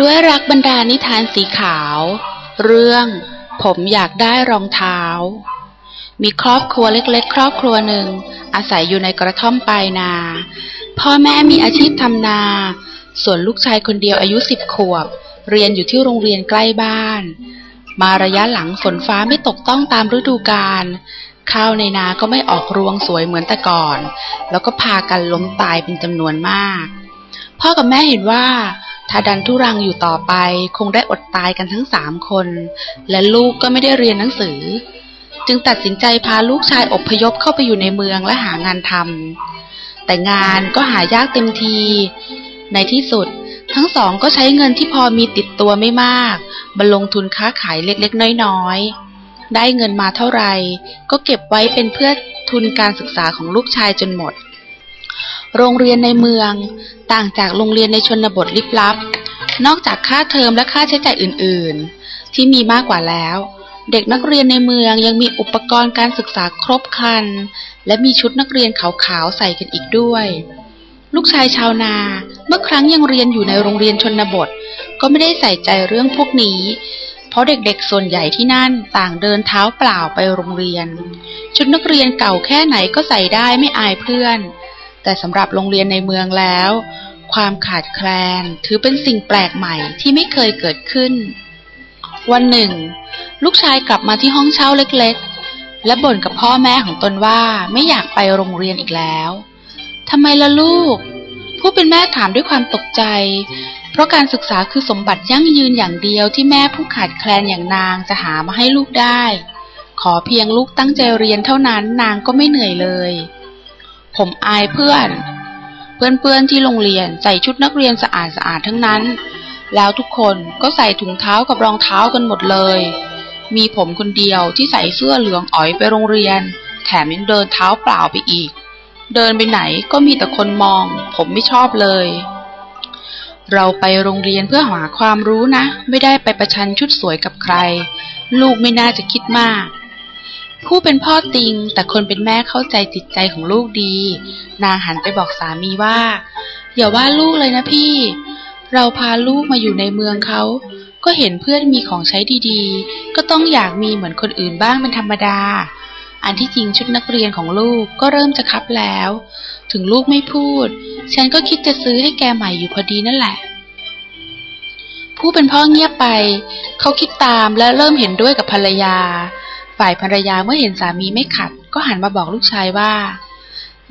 ด้วยรักบรรดานิทานสีขาว เรื่อง ผมอยากได้รองเท้า มีครอบครัวเล็กๆ ครอบครัวหนึ่ง อาศัยอยู่ในกระท่อมปลายนา พ่อแม่มีอาชีพทำนา ส่วนลูกชายคนเดียวอายุสิบขวบ เรียนอยู่ที่โรงเรียนใกล้บ้าน มาระยะหลังฝนฟ้าไม่ตกต้องตามฤดูกาลข้าวในนาก็ไม่ออกรวงสวยเหมือนแต่ก่อน แล้วก็พากันล้มตายเป็นจำนวนมาก พ่อกับแม่เห็นว่า ถ้าดันทุรังอยู่ต่อไปคงได้อดตายกันทั้งสามคน และลูกก็ไม่ได้เรียนหนังสือ จึงตัดสินใจพาลูกชายอบพยพเข้าไปอยู่ในเมืองและหางานทำแต่งานก็หายากเต็มที ในที่สุด ทั้งสองก็ใช้เงินที่พอมีติดตัวไม่มากมาลงทุนค้าขายเล็กๆ น้อยๆ ได้เงินมาเท่าไหร่ก็เก็บไว้เป็นเพื่อทุนการศึกษาของลูกชายจนหมด โรงเรียนในเมือง ต่างจากโรงเรียนในชนบทลิบลับ นอกจากค่าเทอมและค่าใช้จ่ายอื่น ๆ ที่มีมากกว่าแล้ว เด็กนักเรียนในเมืองยังมีอุปกรณ์การศึกษาครบครัน และมีชุดนักเรียนขาวๆใส่กันอีกด้วยลูกชายชาวนาเมื่อครั้งยังเรียนอยู่ในโรงเรียนชนบท ก็ไม่ได้ใส่ใจเรื่องพวกนี้ เพราะเด็กๆส่วนใหญ่ที่นั่นต่างเดินเท้าเปล่าไปโรงเรียน ชุดนักเรียนเก่าแค่ไหนก็ใส่ได้ไม่อายเพื่อน แต่สำหรับโรงเรียนในเมืองแล้ว ความขาดแคลนถือเป็นสิ่งแปลกใหม่ที่ไม่เคยเกิดขึ้น วันหนึ่ง ลูกชายกลับมาที่ห้องเช่าเล็กๆ และบ่นกับพ่อแม่ของตนว่าไม่อยากไปโรงเรียนอีกแล้วทำไมล่ะลูก ผู้เป็นแม่ถามด้วยความตกใจ เพราะการศึกษาคือสมบัติยั่งยืนอย่างเดียวที่แม่ผู้ขาดแคลนอย่างนางจะหามาให้ลูกได้ ขอเพียงลูกตั้งใจเรียนเท่านั้นนางก็ไม่เหนื่อยเลย ผมอายเพื่อน เพื่อนๆที่โรงเรียนใส่ชุดนักเรียนสะอาดสะอาดทั้งนั้น แล้วทุกคนก็ใส่ถุงเท้ากับรองเท้ากันหมดเลย มีผมคนเดียวที่ใส่เสื้อเหลืองอ๋อยไปโรงเรียน แถมยังเดินเท้าเปล่าไปอีก เดินไปไหนก็มีแต่คนมอง ผมไม่ชอบเลย เราไปโรงเรียนเพื่อหาความรู้นะ ไม่ได้ไปประชันชุดสวยกับใคร ลูกไม่น่าจะคิดมาก ผู้เป็นพ่อติง แต่คนเป็นแม่เข้าใจจิตใจของลูกดี นางหันไปบอกสามีว่า อย่าว่าลูกเลยนะพี่ เราพาลูกมาอยู่ในเมืองเขา ก็เห็นเพื่อนมีของใช้ดีๆ ก็ต้องอยากมีเหมือนคนอื่นบ้างเป็นธรรมดา อันที่จริงชุดนักเรียนของลูกก็เริ่มจะคับแล้ว ถึงลูกไม่พูด ฉันก็คิดจะซื้อให้แกใหม่อยู่พอดีนั่นแหละผู้เป็นพ่อเงียบไป เขาคิดตามและเริ่มเห็นด้วยกับภรรยา ฝ่ายภรรยาเมื่อเห็นสามีไม่ขัด ก็หันมาบอกลูกชายว่า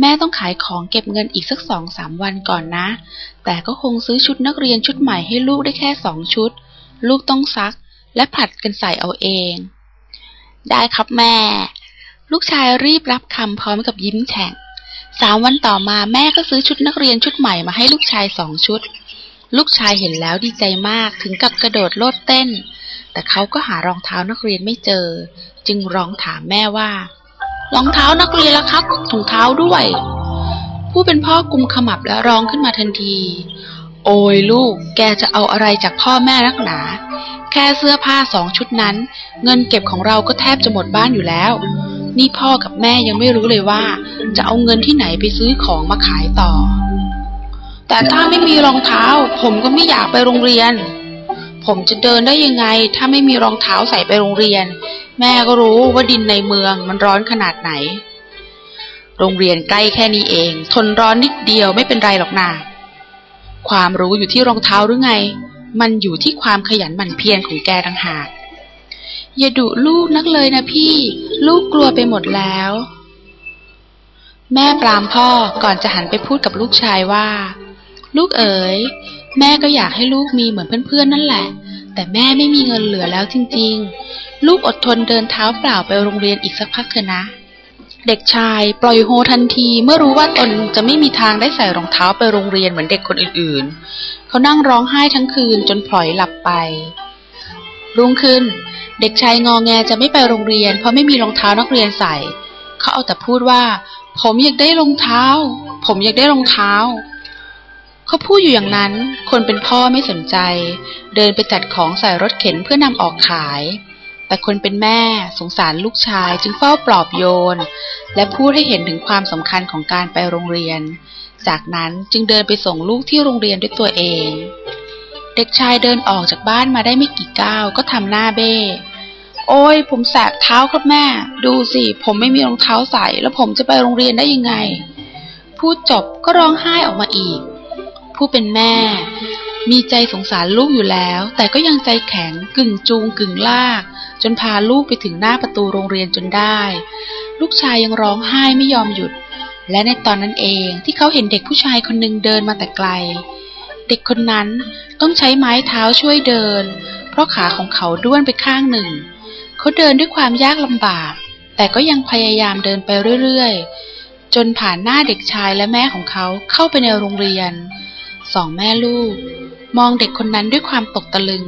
แม่ต้องขายของเก็บเงินอีกสักสองสามวันก่อนนะ แต่ก็คงซื้อชุดนักเรียนชุดใหม่ให้ลูกได้แค่สองชุด ลูกต้องซัก และผัดกันใส่เอาเอง ได้ครับแม่ ลูกชายรีบรับคำพร้อมกับยิ้มแฉ่งสามวันต่อมาแม่ก็ซื้อชุดนักเรียนชุดใหม่มาให้ลูกชายสองชุด ลูกชายเห็นแล้วดีใจมากถึงกับกระโดดโลดเต้น แต่เขาก็หารองเท้านักเรียนไม่เจอ จึงร้องถามแม่ว่ารองเท้านักเรียนละครับถุงเท้าด้วย ผู้เป็นพ่อกุมขมับและร้องขึ้นมาทันที โอ้ยลูก แกจะเอาอะไรจากพ่อแม่นักหนา แค่เสื้อผ้าสองชุดนั้น เงินเก็บของเราก็แทบจะหมดบ้านอยู่แล้ว นี่พ่อกับแม่ยังไม่รู้เลยว่า จะเอาเงินที่ไหนไปซื้อของมาขายต่อ แต่ถ้าไม่มีรองเท้า ผมก็ไม่อยากไปโรงเรียน ผมจะเดินได้ยังไง ถ้าไม่มีรองเท้าใส่ไปโรงเรียน แม่ก็รู้ว่าดินในเมืองมันร้อนขนาดไหน โรงเรียนใกล้แค่นี้เอง ทนร้อนนิดเดียวไม่เป็นไรหรอกนาความรู้อยู่ที่รองเท้าหรือไง มันอยู่ที่ความขยันหมั่นเพียรของแกต่างหากอย่าดุลูกนักเลยนะพี่ ลูกกลัวไปหมดแล้ว แม่ปรามพ่อก่อนจะหันไปพูดกับลูกชายว่า ลูกเอ๋ย แม่ก็อยากให้ลูกมีเหมือนเพื่อนๆนั่นแหละ แต่แม่ไม่มีเงินเหลือแล้วจริง ๆ ลูกอดทนเดินเท้าเปล่าไปโรงเรียนอีกสักพักเถอะนะ เด็กชายปล่อยโฮทันทีเมื่อรู้ว่าตนจะไม่มีทางได้ใส่รองเท้าไปโรงเรียนเหมือนเด็กคนอื่นๆ เขานั่งร้องไห้ทั้งคืนจนพลอยหลับไป รุ่งขึ้น เด็กชายงอแงจะไม่ไปโรงเรียน เพราะไม่มีรองเท้านักเรียนใส่ เขาเอาแต่พูดว่า ผมอยากได้รองเท้า ผมอยากได้รองเท้า เขาพูดอยู่อย่างนั้น คนเป็นพ่อไม่สนใจ เดินไปจัดของใส่รถเข็นเพื่อนำออกขาย แต่คนเป็นแม่สงสารลูกชายจึงเฝ้าปลอบโยน และพูดให้เห็นถึงความสำคัญของการไปโรงเรียน จากนั้นจึงเดินไปส่งลูกที่โรงเรียนด้วยตัวเอง เด็กชายเดินออกจากบ้านมาได้ไม่กี่ก้าวก็ทำหน้าเบ้โอ้ยผมแสบเท้าครับแม่ ดูสิ ผมไม่มีรองเท้าใส่ แล้วผมจะไปโรงเรียนได้ยังไง พูดจบก็ร้องไห้ออกมาอีก ผู้เป็นแม่ มีใจสงสารลูกอยู่แล้ว แต่ก็ยังใจแข็งกึ่งจูงกึ่งลาก จนพาลูกไปถึงหน้าประตูโรงเรียนจนได้ ลูกชายยังร้องไห้ไม่ยอมหยุด และในตอนนั้นเองที่เขาเห็นเด็กผู้ชายคนหนึ่งเดินมาแต่ไกล เด็กคนนั้นต้องใช้ไม้เท้าช่วยเดิน เพราะขาของเขาด้วนไปข้างหนึ่ง เขาเดินด้วยความยากลำบาก แต่ก็ยังพยายามเดินไปเรื่อยๆจนผ่านหน้าเด็กชายและแม่ของเขาเข้าไปในโรงเรียน สองแม่ลูก มองเด็กคนนั้นด้วยความตกตะลึง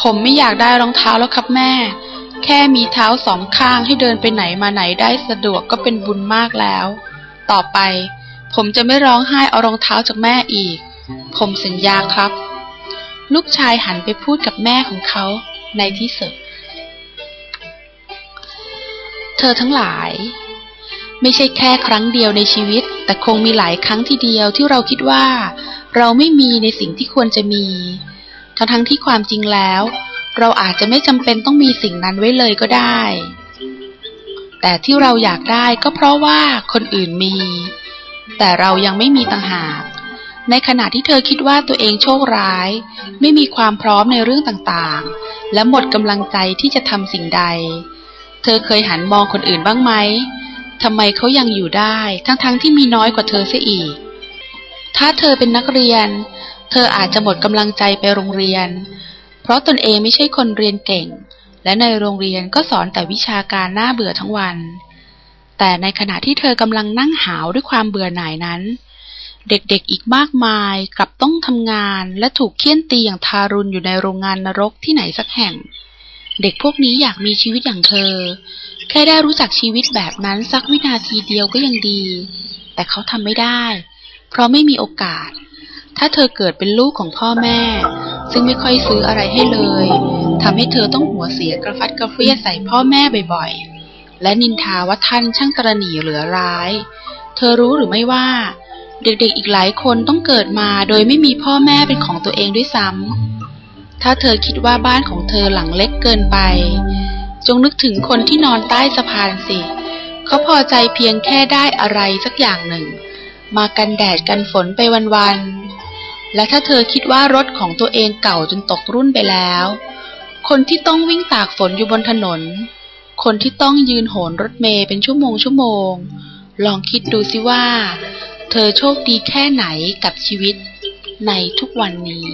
ผมไม่อยากได้รองเท้าแล้วครับแม่ แค่มีเท้าสองข้างให้เดินไปไหนมาไหนได้สะดวกก็เป็นบุญมากแล้ว ต่อไป ผมจะไม่ร้องไห้เอารองเท้าจากแม่อีก ผมสัญญาครับ ลูกชายหันไปพูดกับแม่ของเขาในที่สุดเธอทั้งหลาย ไม่ใช่แค่ครั้งเดียวในชีวิต แต่คงมีหลายครั้งทีเดียวที่เราคิดว่า เราไม่มีในสิ่งที่ควรจะมี ทั้งทั้งที่ความจริงแล้ว เราอาจจะไม่จำเป็นต้องมีสิ่งนั้นไว้เลยก็ได้ แต่ที่เราอยากได้ก็เพราะว่าคนอื่นมี แต่เรายังไม่มีต่างหาก ในขณะที่เธอคิดว่าตัวเองโชคร้าย ไม่มีความพร้อมในเรื่องต่างๆ และหมดกำลังใจที่จะทำสิ่งใด เธอเคยหันมองคนอื่นบ้างไหม ทำไมเขายังอยู่ได้ ทั้งๆทที่มีน้อยกว่าเธอเสียอีก ถ้าเธอเป็นนักเรียน เธออาจจะหมดกำลังใจไปโรงเรียน เพราะตนเองไม่ใช่คนเรียนเก่ง และในโรงเรียนก็สอนแต่วิชาการน่าเบื่อทั้งวัน แต่ในขณะที่เธอกำลังนั่งหาวด้วยความเบื่อหน่ายนั้น เด็กๆอีกมากมายกลับต้องทำงานและถูกเคี่ยนตีอย่างทารุณอยู่ในโรงงานนรกที่ไหนสักแห่ง เด็กพวกนี้อยากมีชีวิตอย่างเธอ แค่ได้รู้จักชีวิตแบบนั้นสักวินาทีเดียวก็ยังดี แต่เขาทำไม่ได้ เพราะไม่มีโอกาส ถ้าเธอเกิดเป็นลูกของพ่อแม่ ซึ่งไม่ค่อยซื้ออะไรให้เลยทำให้เธอต้องหัวเสียกระฟัดกระเฟียใส่พ่อแม่บ่อยๆ และนินทาว่าท่านช่างตรหนีเหลือร้าย เธอรู้หรือไม่ว่า เด็กๆอีกหลายคนต้องเกิดมาโดยไม่มีพ่อแม่เป็นของตัวเองด้วยซ้ำ ถ้าเธอคิดว่าบ้านของเธอหลังเล็กเกินไป จงนึกถึงคนที่นอนใต้สะพานสิ เขาพอใจเพียงแค่ได้อะไรสักอย่างหนึ่ง มากันแดดกันฝนไปวันๆ และถ้าเธอคิดว่ารถของตัวเองเก่าจนตกรุ่นไปแล้ว คนที่ต้องวิ่งตากฝนอยู่บนถนน คนที่ต้องยืนโหนรถเมย์เป็นชั่วโมงชั่วโมง ลองคิดดูสิว่า เธอโชคดีแค่ไหนกับชีวิตในทุกวันนี้